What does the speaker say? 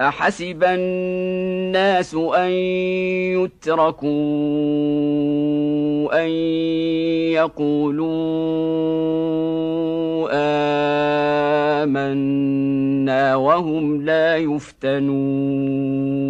أحسب الناس أن يتركوا أن يقولوا آمنا وهم لا يفتنون.